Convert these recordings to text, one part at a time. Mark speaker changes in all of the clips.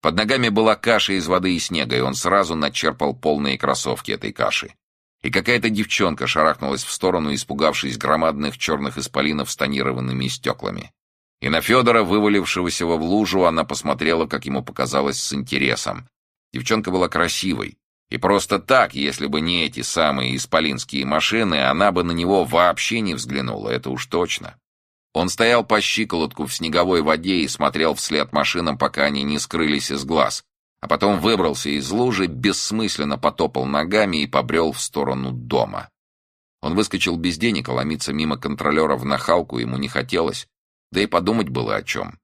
Speaker 1: Под ногами была каша из воды и снега, и он сразу начерпал полные кроссовки этой каши. И какая-то девчонка шарахнулась в сторону, испугавшись громадных черных исполинов с тонированными стеклами. И на Федора, вывалившегося в лужу, она посмотрела, как ему показалось, с интересом. Девчонка была красивой. И просто так, если бы не эти самые исполинские машины, она бы на него вообще не взглянула, это уж точно. Он стоял по щиколотку в снеговой воде и смотрел вслед машинам, пока они не скрылись из глаз, а потом выбрался из лужи, бессмысленно потопал ногами и побрел в сторону дома. Он выскочил без денег, а ломиться мимо контролера в нахалку ему не хотелось, да и подумать было о чем.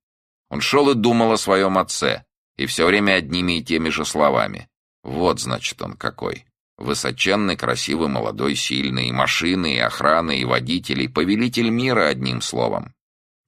Speaker 1: Он шел и думал о своем отце, и все время одними и теми же словами. Вот, значит, он какой. Высоченный, красивый, молодой, сильный, и машины, и охраны, и водителей, повелитель мира, одним словом.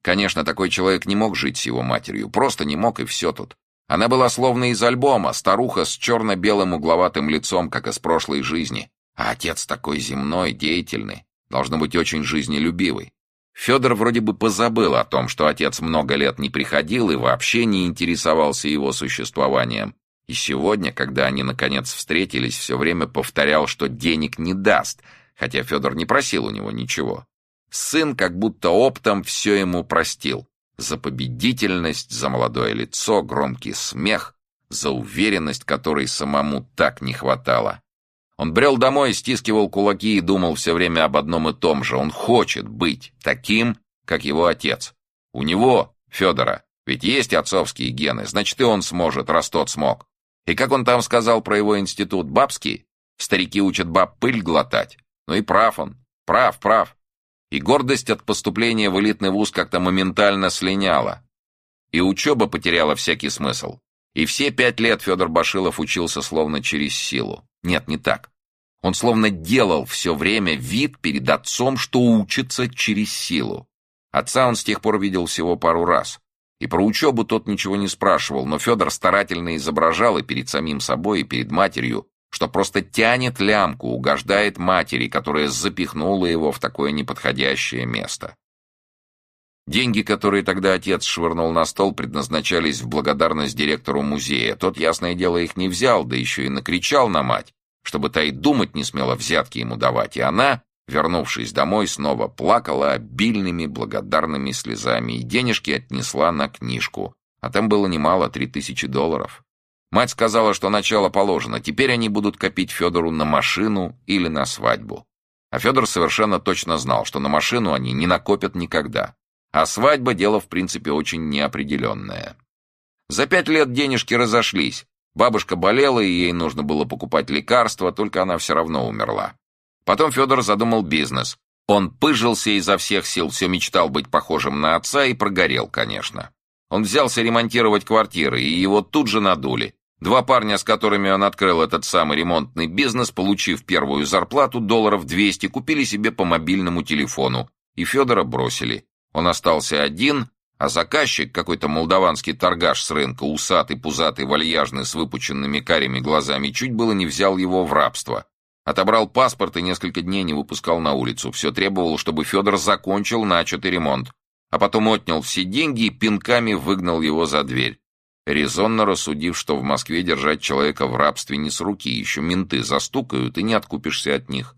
Speaker 1: Конечно, такой человек не мог жить с его матерью, просто не мог, и все тут. Она была словно из альбома, старуха с черно-белым угловатым лицом, как из прошлой жизни. А отец такой земной, деятельный, должно быть очень жизнелюбивый. Федор вроде бы позабыл о том, что отец много лет не приходил и вообще не интересовался его существованием. И сегодня, когда они наконец встретились, все время повторял, что денег не даст, хотя Федор не просил у него ничего. Сын как будто оптом все ему простил. За победительность, за молодое лицо, громкий смех, за уверенность, которой самому так не хватало. Он брел домой, стискивал кулаки и думал все время об одном и том же. Он хочет быть таким, как его отец. У него, Федора, ведь есть отцовские гены, значит и он сможет, раз тот смог. И как он там сказал про его институт, бабский? Старики учат баб пыль глотать. Ну и прав он, прав, прав. И гордость от поступления в элитный вуз как-то моментально слиняла. И учеба потеряла всякий смысл. И все пять лет Федор Башилов учился словно через силу. Нет, не так. Он словно делал все время вид перед отцом, что учится через силу. Отца он с тех пор видел всего пару раз. И про учебу тот ничего не спрашивал, но Федор старательно изображал и перед самим собой, и перед матерью, что просто тянет лямку, угождает матери, которая запихнула его в такое неподходящее место. Деньги, которые тогда отец швырнул на стол, предназначались в благодарность директору музея. Тот, ясное дело, их не взял, да еще и накричал на мать, чтобы та и думать не смела взятки ему давать, и она, вернувшись домой, снова плакала обильными благодарными слезами и денежки отнесла на книжку, а там было немало, три тысячи долларов. Мать сказала, что начало положено, теперь они будут копить Федору на машину или на свадьбу. А Федор совершенно точно знал, что на машину они не накопят никогда. А свадьба — дело, в принципе, очень неопределенное. За пять лет денежки разошлись. Бабушка болела, и ей нужно было покупать лекарства, только она все равно умерла. Потом Федор задумал бизнес. Он пыжился изо всех сил, все мечтал быть похожим на отца и прогорел, конечно. Он взялся ремонтировать квартиры, и его тут же надули. Два парня, с которыми он открыл этот самый ремонтный бизнес, получив первую зарплату долларов 200, купили себе по мобильному телефону, и Федора бросили. Он остался один, а заказчик, какой-то молдаванский торгаш с рынка, усатый, пузатый, вальяжный, с выпученными карими глазами, чуть было не взял его в рабство. Отобрал паспорт и несколько дней не выпускал на улицу. Все требовало, чтобы Федор закончил начатый ремонт. А потом отнял все деньги и пинками выгнал его за дверь. Резонно рассудив, что в Москве держать человека в рабстве не с руки, еще менты застукают, и не откупишься от них.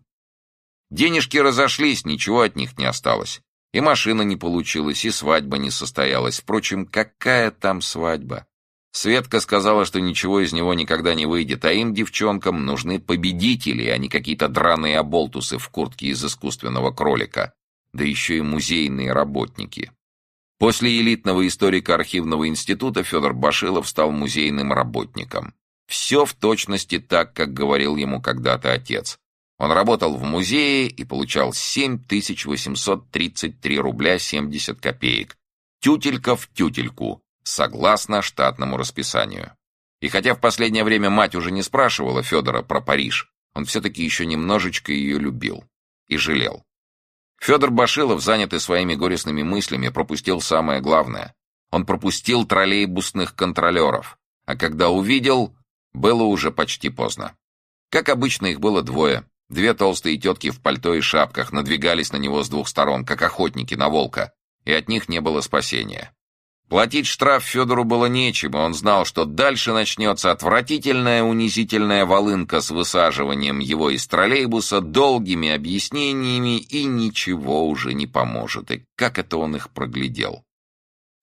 Speaker 1: Денежки разошлись, ничего от них не осталось. И машина не получилась, и свадьба не состоялась. Впрочем, какая там свадьба? Светка сказала, что ничего из него никогда не выйдет, а им, девчонкам, нужны победители, а не какие-то драные оболтусы в куртке из искусственного кролика. Да еще и музейные работники. После элитного историко-архивного института Федор Башилов стал музейным работником. Все в точности так, как говорил ему когда-то отец. Он работал в музее и получал 7833 рубля 70 копеек. Тютелька в тютельку, согласно штатному расписанию. И хотя в последнее время мать уже не спрашивала Федора про Париж, он все-таки еще немножечко ее любил и жалел. Федор Башилов, занятый своими горестными мыслями, пропустил самое главное. Он пропустил троллейбусных контролеров, а когда увидел, было уже почти поздно. Как обычно, их было двое. Две толстые тетки в пальто и шапках надвигались на него с двух сторон, как охотники на волка, и от них не было спасения. Платить штраф Федору было нечем, и он знал, что дальше начнется отвратительная унизительная волынка с высаживанием его из троллейбуса долгими объяснениями, и ничего уже не поможет. И как это он их проглядел?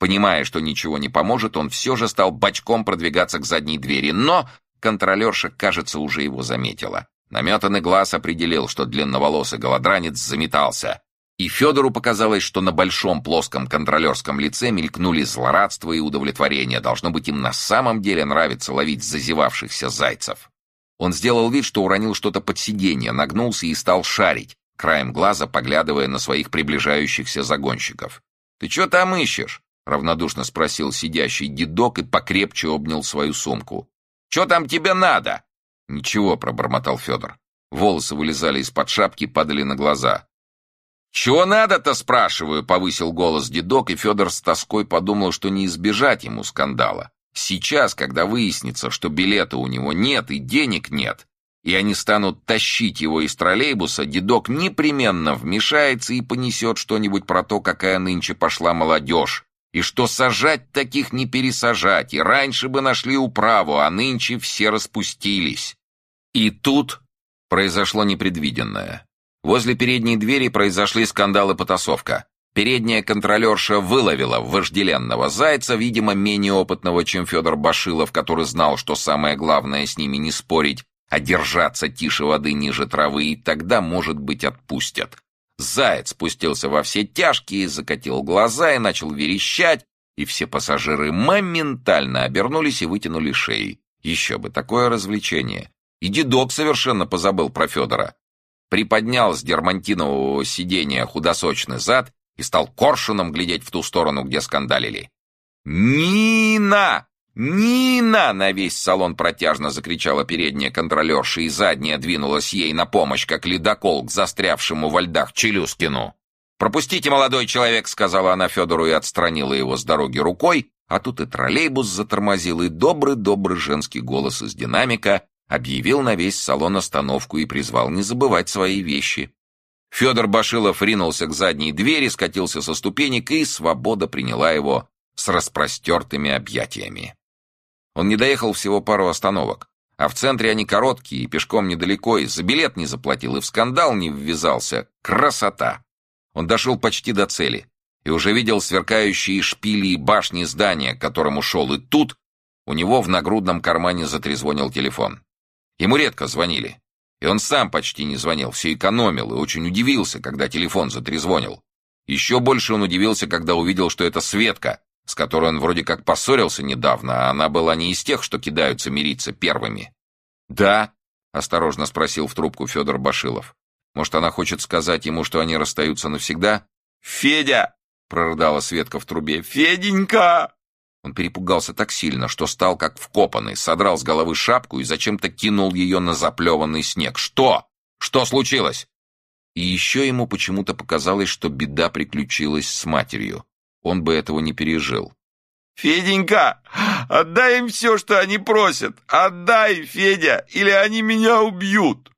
Speaker 1: Понимая, что ничего не поможет, он все же стал бочком продвигаться к задней двери, но контролерша, кажется, уже его заметила. Наметанный глаз определил, что длинноволосый голодранец заметался. И Федору показалось, что на большом плоском контролерском лице мелькнули злорадство и удовлетворение. Должно быть, им на самом деле нравится ловить зазевавшихся зайцев. Он сделал вид, что уронил что-то под сиденье, нагнулся и стал шарить, краем глаза поглядывая на своих приближающихся загонщиков. «Ты что там ищешь?» — равнодушно спросил сидящий дедок и покрепче обнял свою сумку. «Что там тебе надо?» «Ничего», — пробормотал Федор. Волосы вылезали из-под шапки, падали на глаза. «Чего надо-то, спрашиваю?» — повысил голос дедок, и Федор с тоской подумал, что не избежать ему скандала. Сейчас, когда выяснится, что билета у него нет и денег нет, и они станут тащить его из троллейбуса, дедок непременно вмешается и понесет что-нибудь про то, какая нынче пошла молодежь, и что сажать таких не пересажать, и раньше бы нашли управу, а нынче все распустились. И тут произошло непредвиденное. Возле передней двери произошли скандалы потасовка. Передняя контролерша выловила вожделенного зайца, видимо, менее опытного, чем Федор Башилов, который знал, что самое главное с ними не спорить, а держаться тише воды ниже травы, и тогда, может быть, отпустят. Заяц спустился во все тяжкие, закатил глаза и начал верещать, и все пассажиры моментально обернулись и вытянули шеи. Еще бы, такое развлечение. И дедок совершенно позабыл про Федора приподнял с дермантинового сиденья худосочный зад и стал коршуном глядеть в ту сторону, где скандалили. «Нина! Нина!» — на весь салон протяжно закричала передняя контролерша, и задняя двинулась ей на помощь, как ледокол к застрявшему во льдах Челюскину. «Пропустите, молодой человек!» — сказала она Федору и отстранила его с дороги рукой, а тут и троллейбус затормозил, и добрый-добрый женский голос из динамика объявил на весь салон остановку и призвал не забывать свои вещи. Федор Башилов ринулся к задней двери, скатился со ступенек, и свобода приняла его с распростертыми объятиями. Он не доехал всего пару остановок, а в центре они короткие и пешком недалеко, и за билет не заплатил, и в скандал не ввязался. Красота! Он дошел почти до цели и уже видел сверкающие шпили и башни здания, к которому шел, и тут у него в нагрудном кармане затрезвонил телефон. Ему редко звонили. И он сам почти не звонил, все экономил и очень удивился, когда телефон затрезвонил. Еще больше он удивился, когда увидел, что это Светка, с которой он вроде как поссорился недавно, а она была не из тех, что кидаются мириться первыми. «Да?» — осторожно спросил в трубку Федор Башилов. «Может, она хочет сказать ему, что они расстаются навсегда?» «Федя!» — прорыдала Светка в трубе. «Феденька!» Он перепугался так сильно, что стал как вкопанный, содрал с головы шапку и зачем-то кинул ее на заплеванный снег. «Что? Что случилось?» И еще ему почему-то показалось, что беда приключилась с матерью. Он бы этого не пережил. «Феденька, отдай им все, что они просят! Отдай, Федя, или они меня убьют!»